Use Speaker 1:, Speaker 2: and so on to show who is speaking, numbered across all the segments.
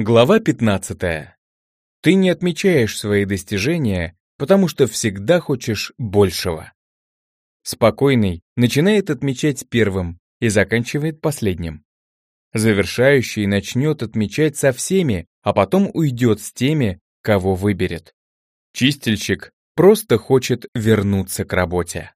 Speaker 1: Глава 15. Ты не отмечаешь свои достижения, потому что всегда хочешь большего. Спокойный начинает отмечать первым и заканчивает последним. Завершающий начнет отмечать со всеми, а потом уйдет с теми, кого выберет. Чистильщик просто хочет вернуться к работе.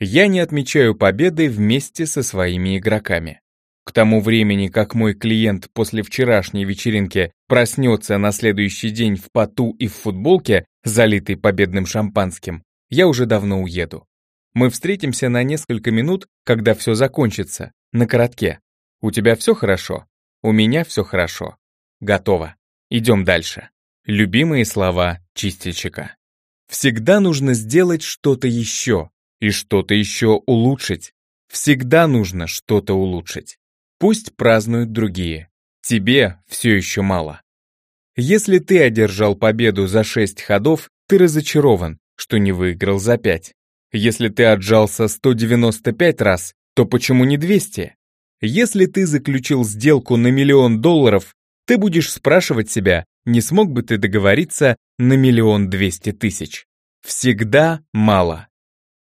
Speaker 1: Я не отмечаю победы вместе со своими игроками. К тому времени, как мой клиент после вчерашней вечеринки проснется на следующий день в поту и в футболке, залитой победным шампанским, я уже давно уеду. Мы встретимся на несколько минут, когда все закончится, на коротке. У тебя все хорошо? У меня все хорошо. Готово. Идем дальше. Любимые слова чистильщика. Всегда нужно сделать что-то еще и что-то еще улучшить. Всегда нужно что-то улучшить. Пусть празднуют другие. Тебе все еще мало. Если ты одержал победу за 6 ходов, ты разочарован, что не выиграл за 5. Если ты отжался 195 раз, то почему не 200? Если ты заключил сделку на миллион долларов, ты будешь спрашивать себя, не смог бы ты договориться на миллион двести тысяч. Всегда мало.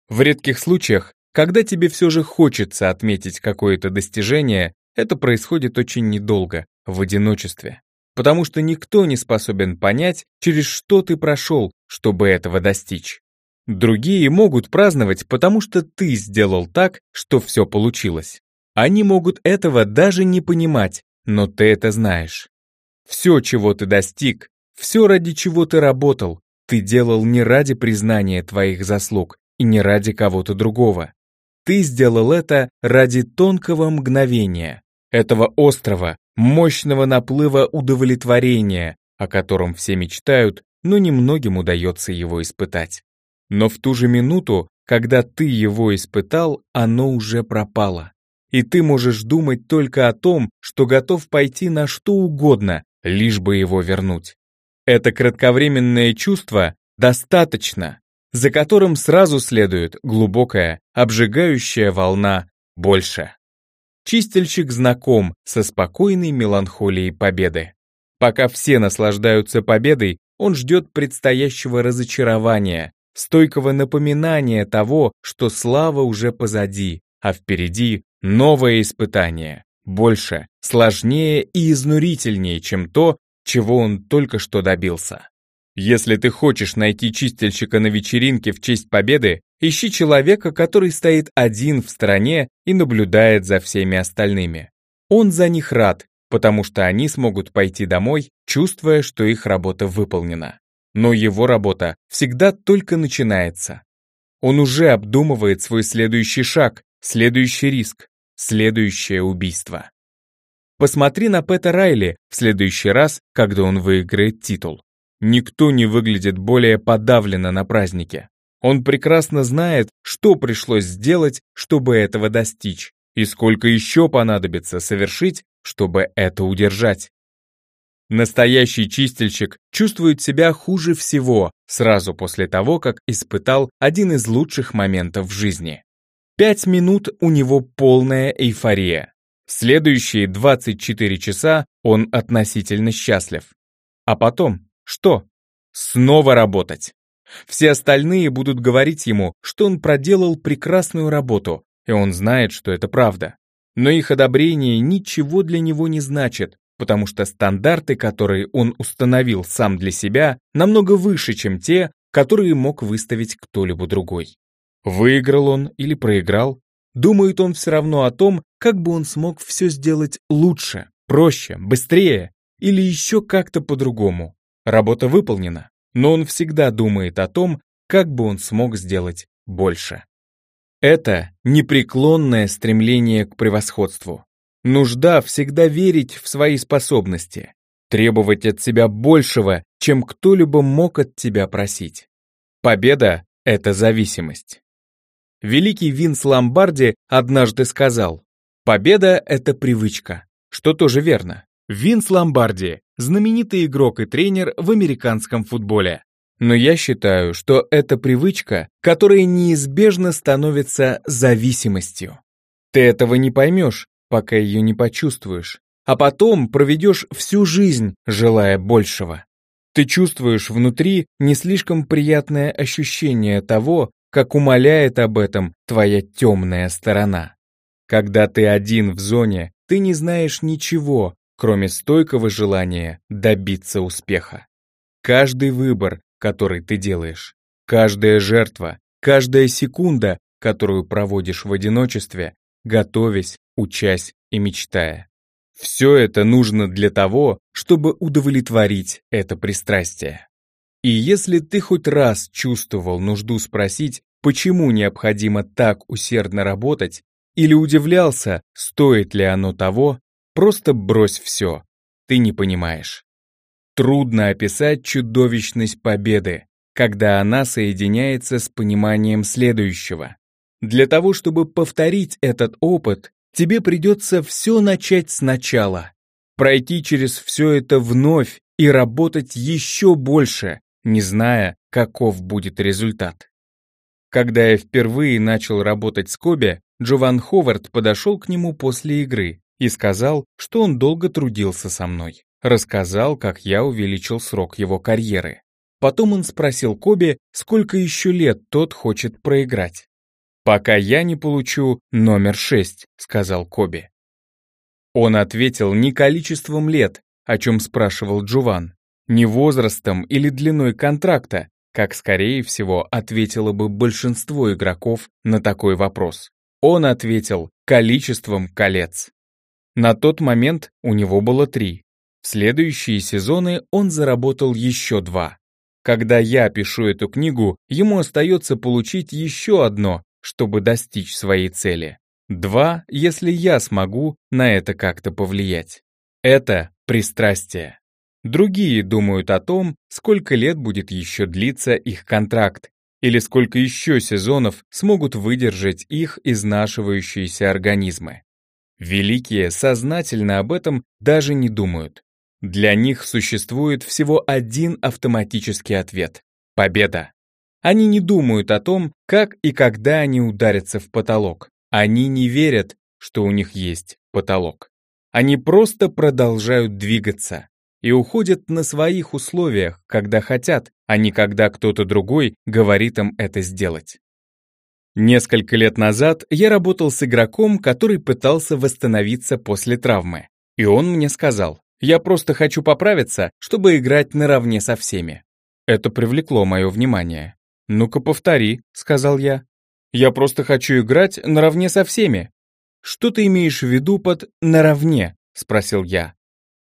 Speaker 1: В редких случаях, когда тебе все же хочется отметить какое-то достижение, это происходит очень недолго, в одиночестве. Потому что никто не способен понять, через что ты прошел, чтобы этого достичь. Другие могут праздновать, потому что ты сделал так, что все получилось. Они могут этого даже не понимать, но ты это знаешь. Все, чего ты достиг, все, ради чего ты работал, ты делал не ради признания твоих заслуг и не ради кого-то другого. Ты сделал это ради тонкого мгновения, этого острого, мощного наплыва удовлетворения, о котором все мечтают, но немногим удается его испытать. Но в ту же минуту, когда ты его испытал, оно уже пропало. И ты можешь думать только о том, что готов пойти на что угодно, лишь бы его вернуть. Это кратковременное чувство достаточно, за которым сразу следует глубокая, обжигающая волна больше. Чистильщик знаком со спокойной меланхолией победы. Пока все наслаждаются победой, он ждет предстоящего разочарования, стойкого напоминания того, что слава уже позади, а впереди новое испытание, больше, сложнее и изнурительнее, чем то, чего он только что добился. Если ты хочешь найти чистильщика на вечеринке в честь победы, Ищи человека, который стоит один в стороне и наблюдает за всеми остальными. Он за них рад, потому что они смогут пойти домой, чувствуя, что их работа выполнена. Но его работа всегда только начинается. Он уже обдумывает свой следующий шаг, следующий риск, следующее убийство. Посмотри на Пэта Райли в следующий раз, когда он выиграет титул. Никто не выглядит более подавленно на празднике. Он прекрасно знает, что пришлось сделать, чтобы этого достичь, и сколько еще понадобится совершить, чтобы это удержать. Настоящий чистильщик чувствует себя хуже всего сразу после того, как испытал один из лучших моментов в жизни. Пять минут у него полная эйфория. Следующие 24 часа он относительно счастлив. А потом что? Снова работать. Все остальные будут говорить ему, что он проделал прекрасную работу, и он знает, что это правда. Но их одобрение ничего для него не значит, потому что стандарты, которые он установил сам для себя, намного выше, чем те, которые мог выставить кто-либо другой. Выиграл он или проиграл, думает он все равно о том, как бы он смог все сделать лучше, проще, быстрее или еще как-то по-другому. Работа выполнена но он всегда думает о том, как бы он смог сделать больше. Это непреклонное стремление к превосходству. Нужда всегда верить в свои способности, требовать от себя большего, чем кто-либо мог от тебя просить. Победа — это зависимость. Великий Винс Ломбарди однажды сказал, «Победа — это привычка», что тоже верно. Винс Ломбарди – знаменитый игрок и тренер в американском футболе. Но я считаю, что это привычка, которая неизбежно становится зависимостью. Ты этого не поймешь, пока ее не почувствуешь. а потом проведешь всю жизнь, желая большего. Ты чувствуешь внутри не слишком приятное ощущение того, как умоляет об этом твоя темная сторона. Когда ты один в зоне, ты не знаешь ничего, кроме стойкого желания добиться успеха. Каждый выбор, который ты делаешь, каждая жертва, каждая секунда, которую проводишь в одиночестве, готовясь, учась и мечтая. Все это нужно для того, чтобы удовлетворить это пристрастие. И если ты хоть раз чувствовал нужду спросить, почему необходимо так усердно работать, или удивлялся, стоит ли оно того, просто брось все, ты не понимаешь. Трудно описать чудовищность победы, когда она соединяется с пониманием следующего. Для того, чтобы повторить этот опыт, тебе придется все начать сначала, пройти через все это вновь и работать еще больше, не зная, каков будет результат. Когда я впервые начал работать с Коби, Джован Ховард подошел к нему после игры и сказал, что он долго трудился со мной. Рассказал, как я увеличил срок его карьеры. Потом он спросил Коби, сколько еще лет тот хочет проиграть. «Пока я не получу номер шесть», — сказал Коби. Он ответил не количеством лет, о чем спрашивал Джуван, не возрастом или длиной контракта, как, скорее всего, ответило бы большинство игроков на такой вопрос. Он ответил количеством колец. На тот момент у него было три. В следующие сезоны он заработал еще два. Когда я пишу эту книгу, ему остается получить еще одно, чтобы достичь своей цели. Два, если я смогу на это как-то повлиять. Это пристрастие. Другие думают о том, сколько лет будет еще длиться их контракт, или сколько еще сезонов смогут выдержать их изнашивающиеся организмы. Великие сознательно об этом даже не думают. Для них существует всего один автоматический ответ — победа. Они не думают о том, как и когда они ударятся в потолок. Они не верят, что у них есть потолок. Они просто продолжают двигаться и уходят на своих условиях, когда хотят, а не когда кто-то другой говорит им это сделать. Несколько лет назад я работал с игроком, который пытался восстановиться после травмы. И он мне сказал, я просто хочу поправиться, чтобы играть наравне со всеми. Это привлекло мое внимание. «Ну-ка повтори», — сказал я. «Я просто хочу играть наравне со всеми». «Что ты имеешь в виду под «наравне»?» — спросил я.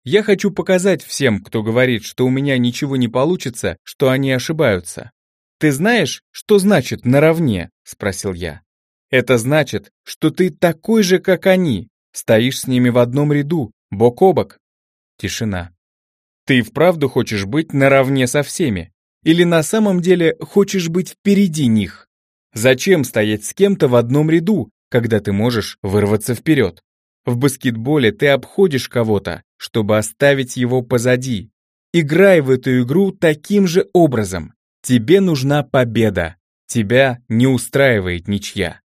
Speaker 1: «Я хочу показать всем, кто говорит, что у меня ничего не получится, что они ошибаются». «Ты знаешь, что значит «наравне»?» — спросил я. «Это значит, что ты такой же, как они, стоишь с ними в одном ряду, бок о бок». Тишина. «Ты вправду хочешь быть наравне со всеми?» Или на самом деле хочешь быть впереди них? Зачем стоять с кем-то в одном ряду, когда ты можешь вырваться вперед? В баскетболе ты обходишь кого-то, чтобы оставить его позади. Играй в эту игру таким же образом. Тебе нужна победа. Тебя не устраивает ничья.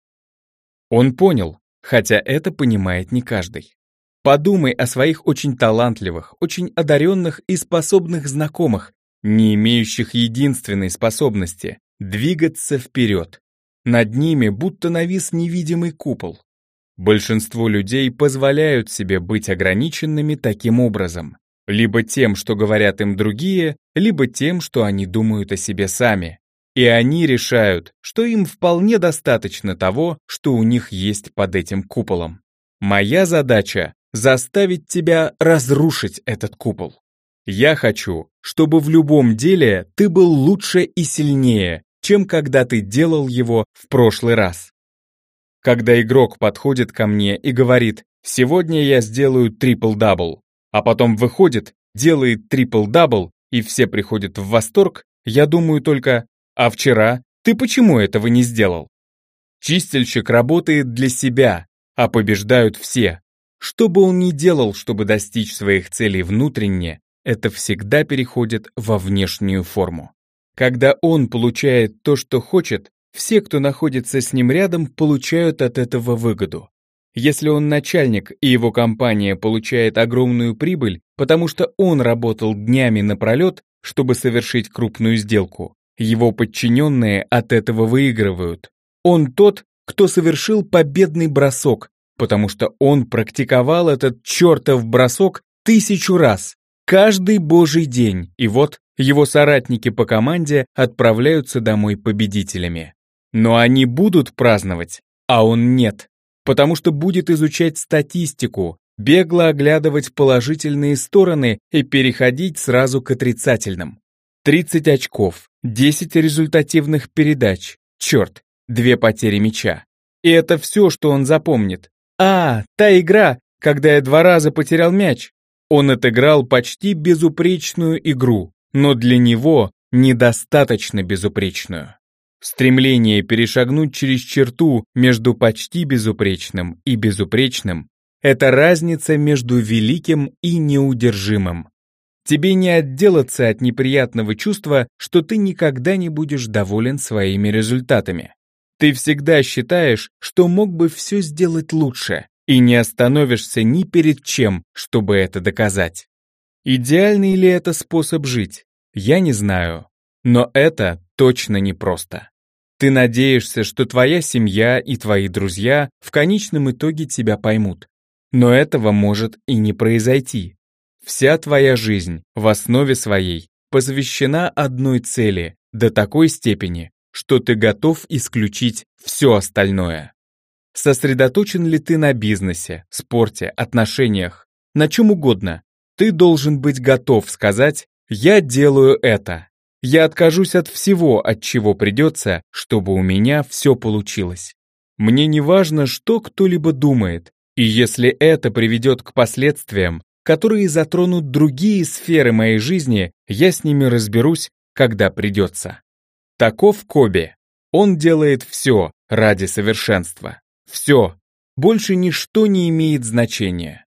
Speaker 1: Он понял, хотя это понимает не каждый. Подумай о своих очень талантливых, очень одаренных и способных знакомых, не имеющих единственной способности — двигаться вперед. Над ними будто навис невидимый купол. Большинство людей позволяют себе быть ограниченными таким образом, либо тем, что говорят им другие, либо тем, что они думают о себе сами. И они решают, что им вполне достаточно того, что у них есть под этим куполом. Моя задача — заставить тебя разрушить этот купол. Я хочу, чтобы в любом деле ты был лучше и сильнее, чем когда ты делал его в прошлый раз. Когда игрок подходит ко мне и говорит «Сегодня я сделаю трипл-дабл», а потом выходит, делает трипл-дабл, и все приходят в восторг, я думаю только «А вчера ты почему этого не сделал?» Чистильщик работает для себя, а побеждают все. Что бы он ни делал, чтобы достичь своих целей внутренне, это всегда переходит во внешнюю форму. Когда он получает то, что хочет, все, кто находится с ним рядом, получают от этого выгоду. Если он начальник и его компания получает огромную прибыль, потому что он работал днями напролет, чтобы совершить крупную сделку, его подчиненные от этого выигрывают. Он тот, кто совершил победный бросок, потому что он практиковал этот чертов бросок тысячу раз, каждый божий день, и вот его соратники по команде отправляются домой победителями. Но они будут праздновать, а он нет потому что будет изучать статистику, бегло оглядывать положительные стороны и переходить сразу к отрицательным. 30 очков, 10 результативных передач, черт, две потери мяча. И это все, что он запомнит. А, та игра, когда я два раза потерял мяч. Он отыграл почти безупречную игру, но для него недостаточно безупречную. Стремление перешагнуть через черту между почти безупречным и безупречным – это разница между великим и неудержимым. Тебе не отделаться от неприятного чувства, что ты никогда не будешь доволен своими результатами. Ты всегда считаешь, что мог бы все сделать лучше, и не остановишься ни перед чем, чтобы это доказать. Идеальный ли это способ жить? Я не знаю. Но это точно непросто. Ты надеешься, что твоя семья и твои друзья в конечном итоге тебя поймут. Но этого может и не произойти. Вся твоя жизнь в основе своей посвящена одной цели до такой степени, что ты готов исключить все остальное. Сосредоточен ли ты на бизнесе, спорте, отношениях, на чем угодно, ты должен быть готов сказать «я делаю это», я откажусь от всего, от чего придется, чтобы у меня все получилось. Мне не важно, что кто-либо думает, и если это приведет к последствиям, которые затронут другие сферы моей жизни, я с ними разберусь, когда придется. Таков Коби. Он делает все ради совершенства. Все. Больше ничто не имеет значения.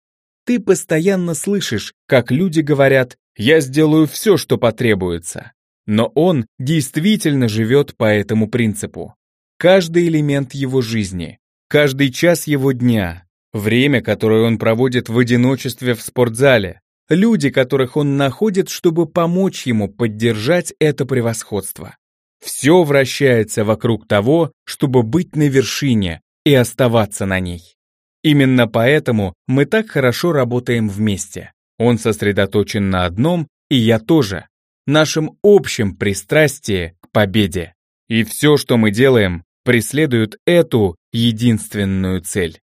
Speaker 1: Ты постоянно слышишь, как люди говорят «я сделаю все, что потребуется». Но он действительно живет по этому принципу. Каждый элемент его жизни, каждый час его дня, время, которое он проводит в одиночестве в спортзале, люди, которых он находит, чтобы помочь ему поддержать это превосходство. Все вращается вокруг того, чтобы быть на вершине и оставаться на ней. Именно поэтому мы так хорошо работаем вместе. Он сосредоточен на одном, и я тоже нашем общем пристрастии к победе. И все, что мы делаем, преследует эту единственную цель.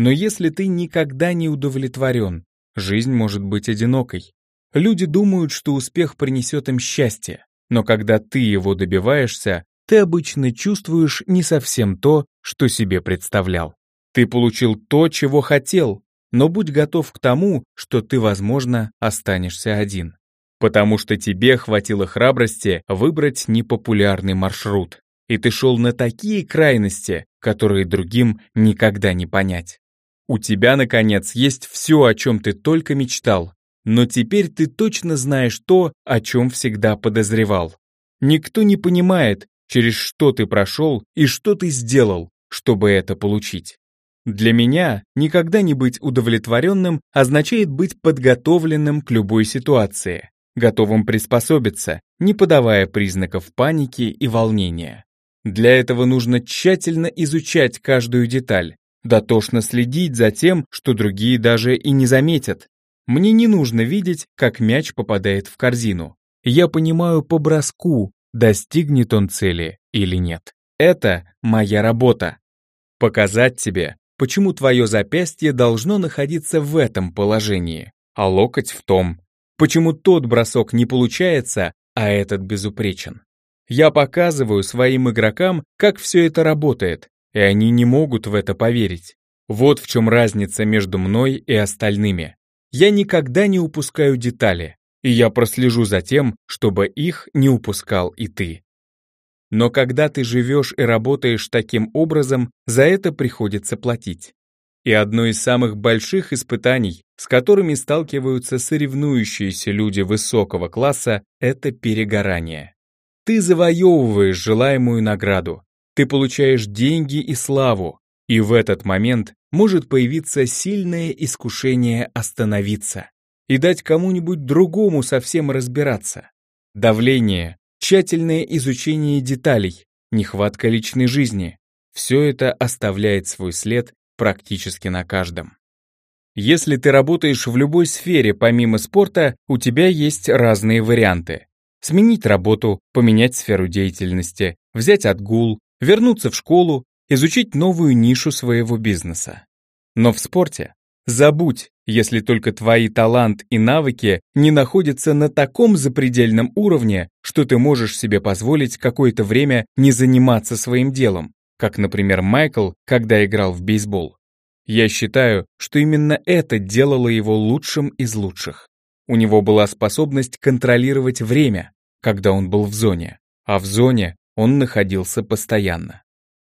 Speaker 1: Но если ты никогда не удовлетворен, жизнь может быть одинокой. Люди думают, что успех принесет им счастье, но когда ты его добиваешься, ты обычно чувствуешь не совсем то, что себе представлял. Ты получил то, чего хотел, но будь готов к тому, что ты, возможно, останешься один потому что тебе хватило храбрости выбрать непопулярный маршрут, и ты шел на такие крайности, которые другим никогда не понять. У тебя, наконец, есть все, о чем ты только мечтал, но теперь ты точно знаешь то, о чем всегда подозревал. Никто не понимает, через что ты прошел и что ты сделал, чтобы это получить. Для меня никогда не быть удовлетворенным означает быть подготовленным к любой ситуации готовым приспособиться, не подавая признаков паники и волнения. Для этого нужно тщательно изучать каждую деталь, дотошно следить за тем, что другие даже и не заметят. Мне не нужно видеть, как мяч попадает в корзину. Я понимаю по броску, достигнет он цели или нет. Это моя работа. Показать тебе, почему твое запястье должно находиться в этом положении, а локоть в том, Почему тот бросок не получается, а этот безупречен? Я показываю своим игрокам, как все это работает, и они не могут в это поверить. Вот в чем разница между мной и остальными. Я никогда не упускаю детали, и я прослежу за тем, чтобы их не упускал и ты. Но когда ты живешь и работаешь таким образом, за это приходится платить. И одно из самых больших испытаний, с которыми сталкиваются соревнующиеся люди высокого класса, это перегорание. Ты завоевываешь желаемую награду, ты получаешь деньги и славу, И в этот момент может появиться сильное искушение остановиться и дать кому-нибудь другому совсем разбираться. Давление, тщательное изучение деталей, нехватка личной жизни – все это оставляет свой след практически на каждом. Если ты работаешь в любой сфере помимо спорта, у тебя есть разные варианты. Сменить работу, поменять сферу деятельности, взять отгул, вернуться в школу, изучить новую нишу своего бизнеса. Но в спорте забудь, если только твои талант и навыки не находятся на таком запредельном уровне, что ты можешь себе позволить какое-то время не заниматься своим делом, как, например, Майкл, когда играл в бейсбол. Я считаю, что именно это делало его лучшим из лучших. У него была способность контролировать время, когда он был в зоне, а в зоне он находился постоянно.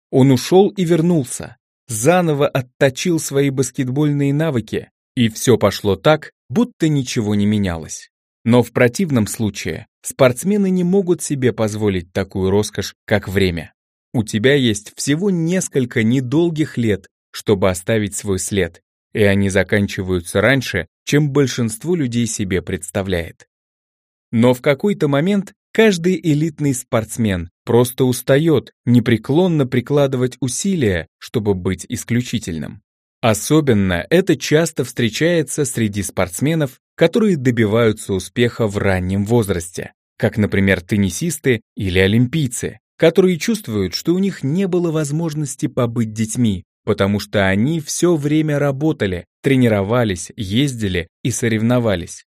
Speaker 1: Он ушел и вернулся, заново отточил свои баскетбольные навыки, и все пошло так, будто ничего не менялось. Но в противном случае спортсмены не могут себе позволить такую роскошь, как время. У тебя есть всего несколько недолгих лет, чтобы оставить свой след, и они заканчиваются раньше, чем большинство людей себе представляет. Но в какой-то момент каждый элитный спортсмен просто устает непреклонно прикладывать усилия, чтобы быть исключительным. Особенно это часто встречается среди спортсменов, которые добиваются успеха в раннем возрасте, как, например, теннисисты или олимпийцы, которые чувствуют, что у них не было возможности побыть детьми, потому что они все время работали, тренировались, ездили и соревновались.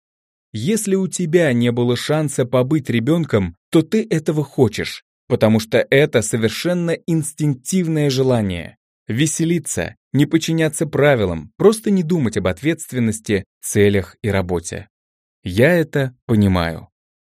Speaker 1: Если у тебя не было шанса побыть ребенком, то ты этого хочешь, потому что это совершенно инстинктивное желание. Веселиться, не подчиняться правилам, просто не думать об ответственности, целях и работе. Я это понимаю.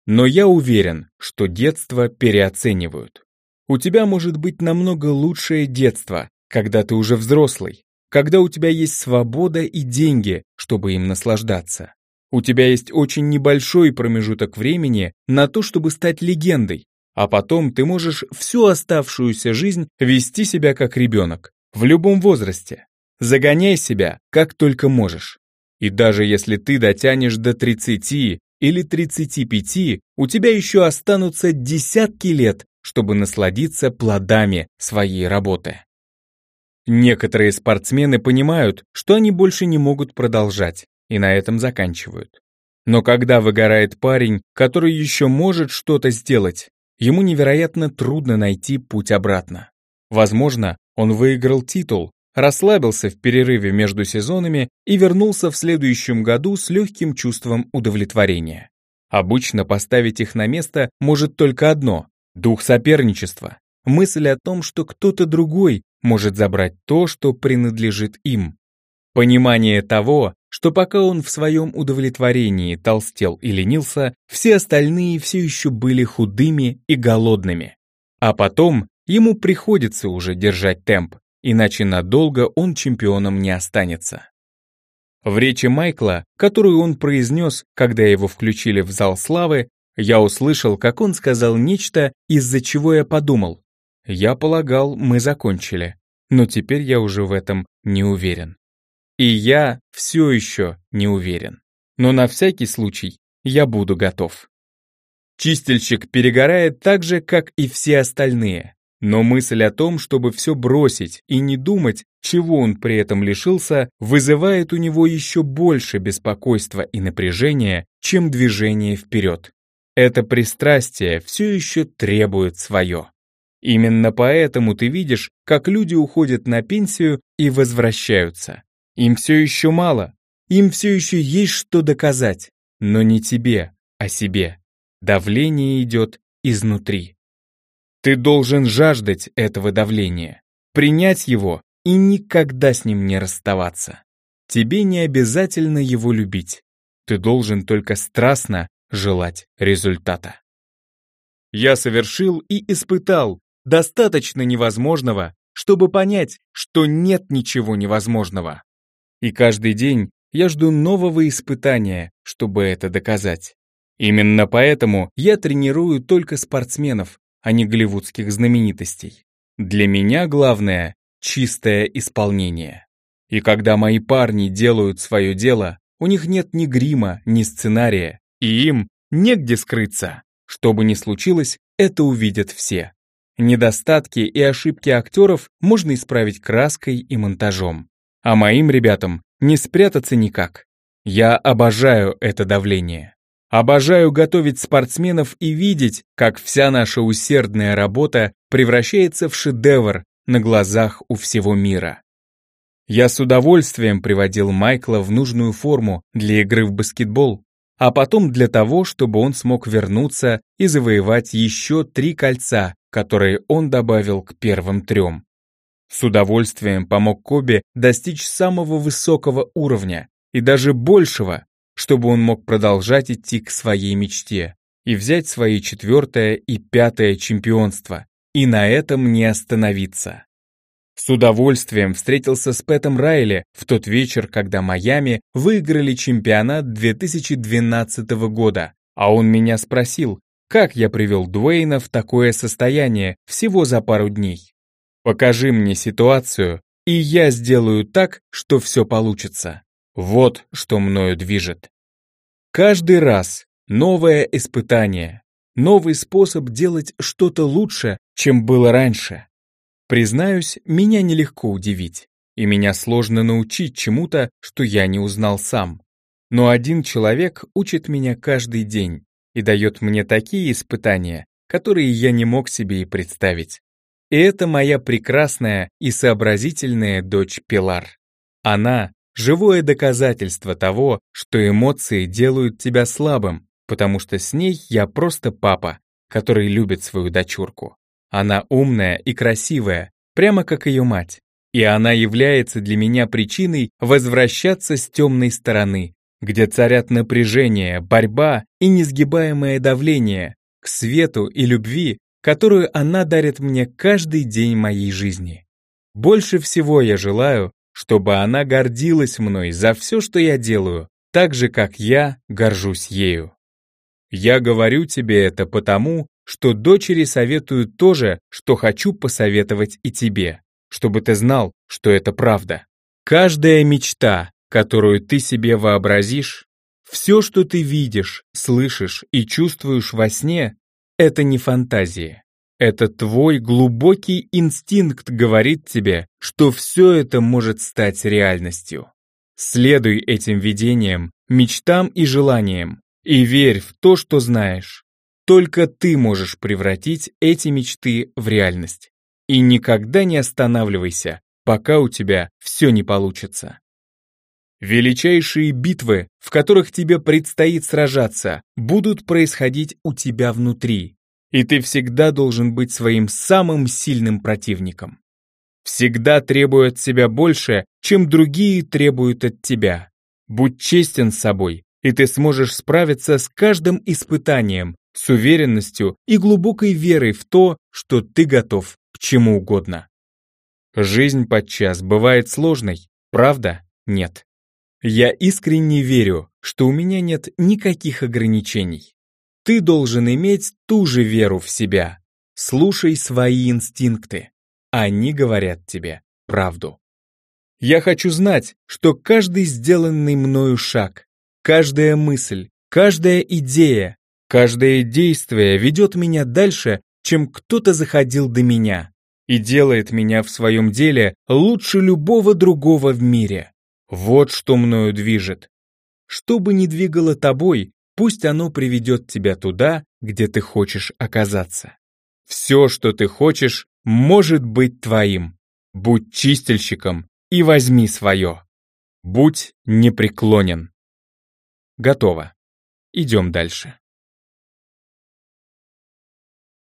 Speaker 1: Но я уверен, что детство переоценивают. У тебя может быть намного лучшее детство, когда ты уже взрослый, когда у тебя есть свобода и деньги, чтобы им наслаждаться. У тебя есть очень небольшой промежуток времени на то, чтобы стать легендой, а потом ты можешь всю оставшуюся жизнь вести себя как ребенок, в любом возрасте. Загоняй себя, как только можешь. И даже если ты дотянешь до 30 или 35, у тебя еще останутся десятки лет, чтобы насладиться плодами своей работы. Некоторые спортсмены понимают, что они больше не могут продолжать, и на этом заканчивают. Но когда выгорает парень, который еще может что-то сделать, ему невероятно трудно найти путь обратно. Возможно, он выиграл титул, расслабился в перерыве между сезонами и вернулся в следующем году с легким чувством удовлетворения. Обычно поставить их на место может только одно – дух соперничества, мысль о том, что кто-то другой может забрать то, что принадлежит им. Понимание того, что пока он в своем удовлетворении толстел и ленился, все остальные все еще были худыми и голодными. А потом ему приходится уже держать темп, иначе надолго он чемпионом не останется. В речи Майкла, которую он произнес, когда его включили в зал славы, я услышал, как он сказал нечто, из-за чего я подумал, я полагал, мы закончили, но теперь я уже в этом не уверен. И я все еще не уверен. Но на всякий случай я буду готов. Чистильщик перегорает так же, как и все остальные. Но мысль о том, чтобы все бросить и не думать, чего он при этом лишился, вызывает у него еще больше беспокойства и напряжения, чем движение вперед. Это пристрастие все еще требует свое. Именно поэтому ты видишь, как люди уходят на пенсию и возвращаются. Им все еще мало, им все еще есть что доказать, но не тебе, а себе. Давление идет изнутри. Ты должен жаждать этого давления, принять его и никогда с ним не расставаться. Тебе не обязательно его любить. Ты должен только страстно желать результата. Я совершил и испытал достаточно невозможного, чтобы понять, что нет ничего невозможного. И каждый день я жду нового испытания, чтобы это доказать. Именно поэтому я тренирую только спортсменов, а не голливудских знаменитостей. Для меня главное чистое исполнение. И когда мои парни делают свое дело, у них нет ни грима, ни сценария, и им негде скрыться. Что бы ни случилось, это увидят все. Недостатки и ошибки актеров можно исправить краской и монтажом. А моим ребятам не спрятаться никак. Я обожаю это давление. Обожаю готовить спортсменов и видеть, как вся наша усердная работа превращается в шедевр на глазах у всего мира. Я с удовольствием приводил Майкла в нужную форму для игры в баскетбол, а потом для того, чтобы он смог вернуться и завоевать еще три кольца, которые он добавил к первым трем. С удовольствием помог Коби достичь самого высокого уровня и даже большего, чтобы он мог продолжать идти к своей мечте и взять свои четвертое и пятое чемпионство, и на этом не остановиться. С удовольствием встретился с Пэтом Райли в тот вечер, когда Майами выиграли чемпионат 2012 года, а он меня спросил, как я привел Дуэйна в такое состояние всего за пару дней. Покажи мне ситуацию, и я сделаю так, что все получится. Вот что мною движет. Каждый раз новое испытание, новый способ делать что-то лучше, чем было раньше. Признаюсь, меня нелегко удивить, и меня сложно научить чему-то, что я не узнал сам. Но один человек учит меня каждый день и дает мне такие испытания, которые я не мог себе и представить. И это моя прекрасная и сообразительная дочь Пилар. Она Живое доказательство того, что эмоции делают тебя слабым, потому что с ней я просто папа, который любит свою дочурку. Она умная и красивая, прямо как ее мать. И она является для меня причиной возвращаться с темной стороны, где царят напряжение, борьба и несгибаемое давление, к свету и любви, которую она дарит мне каждый день моей жизни. Больше всего я желаю, чтобы она гордилась мной за все, что я делаю, так же, как я горжусь ею. Я говорю тебе это потому, что дочери советую то же, что хочу посоветовать и тебе, чтобы ты знал, что это правда. Каждая мечта, которую ты себе вообразишь, все, что ты видишь, слышишь и чувствуешь во сне, это не фантазия. Это твой глубокий инстинкт говорит тебе, что все это может стать реальностью. Следуй этим видениям, мечтам и желаниям, и верь в то, что знаешь. Только ты можешь превратить эти мечты в реальность. И никогда не останавливайся, пока у тебя все не получится. Величайшие битвы, в которых тебе предстоит сражаться, будут происходить у тебя внутри, и ты всегда должен быть своим самым сильным противником. Всегда требуй от себя больше, чем другие требуют от тебя. Будь честен с собой, и ты сможешь справиться с каждым испытанием с уверенностью и глубокой верой в то, что ты готов к чему угодно. Жизнь подчас бывает сложной, правда? Нет. Я искренне верю, что у меня нет никаких ограничений. Ты должен иметь ту же веру в себя. Слушай свои инстинкты. Они говорят тебе правду. Я хочу знать, что каждый сделанный мною шаг, каждая мысль, каждая идея, каждое действие ведет меня дальше, чем кто-то заходил до меня и делает меня в своем деле лучше любого другого в мире. Вот что мною движет. Что бы ни двигало тобой, Пусть оно приведет тебя туда, где ты хочешь оказаться. Все, что ты хочешь, может быть твоим. Будь чистильщиком и возьми свое. Будь непреклонен. Готово. Идем дальше.